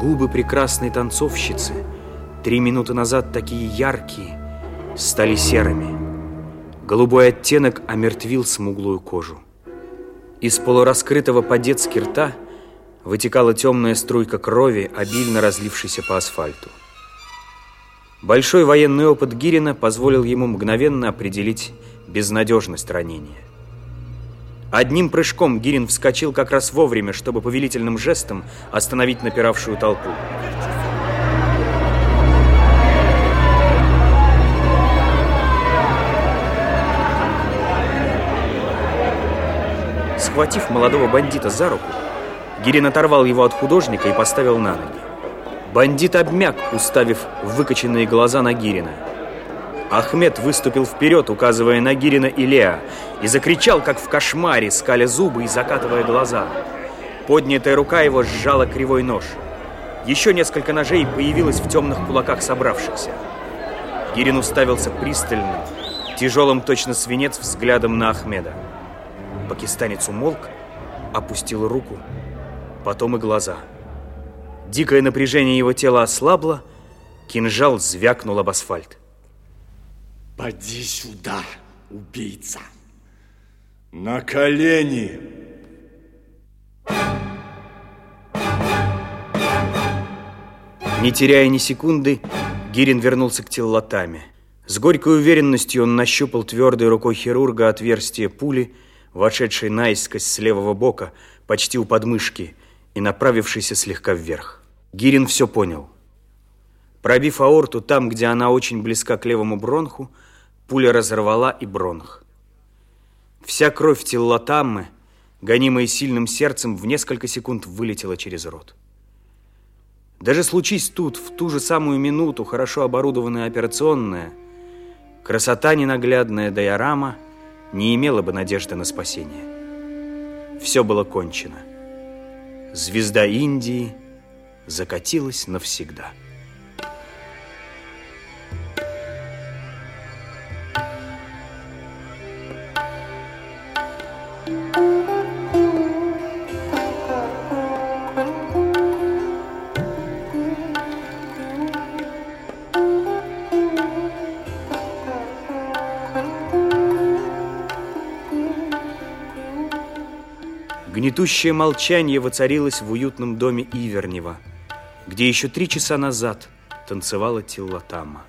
Губы прекрасной танцовщицы, три минуты назад такие яркие, стали серыми. Голубой оттенок омертвил смуглую кожу. Из полураскрытого по-детски рта вытекала темная струйка крови, обильно разлившейся по асфальту. Большой военный опыт Гирина позволил ему мгновенно определить безнадежность ранения. Одним прыжком Гирин вскочил как раз вовремя, чтобы повелительным жестом остановить напиравшую толпу. Схватив молодого бандита за руку, Гирин оторвал его от художника и поставил на ноги. Бандит обмяк, уставив выкоченные глаза на Гирина. Ахмед выступил вперед, указывая на Гирина и Леа, и закричал, как в кошмаре, скаля зубы и закатывая глаза. Поднятая рука его сжала кривой нож. Еще несколько ножей появилось в темных кулаках собравшихся. Гирин уставился пристальным, тяжелым точно свинец взглядом на Ахмеда. Пакистанец умолк, опустил руку, потом и глаза – Дикое напряжение его тела ослабло, кинжал звякнул об асфальт. Поди сюда, убийца. На колени. Не теряя ни секунды, Гирин вернулся к теллотаме. С горькой уверенностью он нащупал твердой рукой хирурга отверстие пули, вошедшей наискось с левого бока, почти у подмышки, и направившейся слегка вверх. Гирин все понял. Пробив аорту там, где она очень близка к левому бронху, пуля разорвала и бронх. Вся кровь теллотаммы, гонимая сильным сердцем, в несколько секунд вылетела через рот. Даже случись тут, в ту же самую минуту, хорошо оборудованная операционная, красота ненаглядная Дайорама не имела бы надежды на спасение. Все было кончено. Звезда Индии – закатилась навсегда. Гнетущее молчание воцарилось в уютном доме Ивернева – где еще три часа назад танцевала Тиллатама.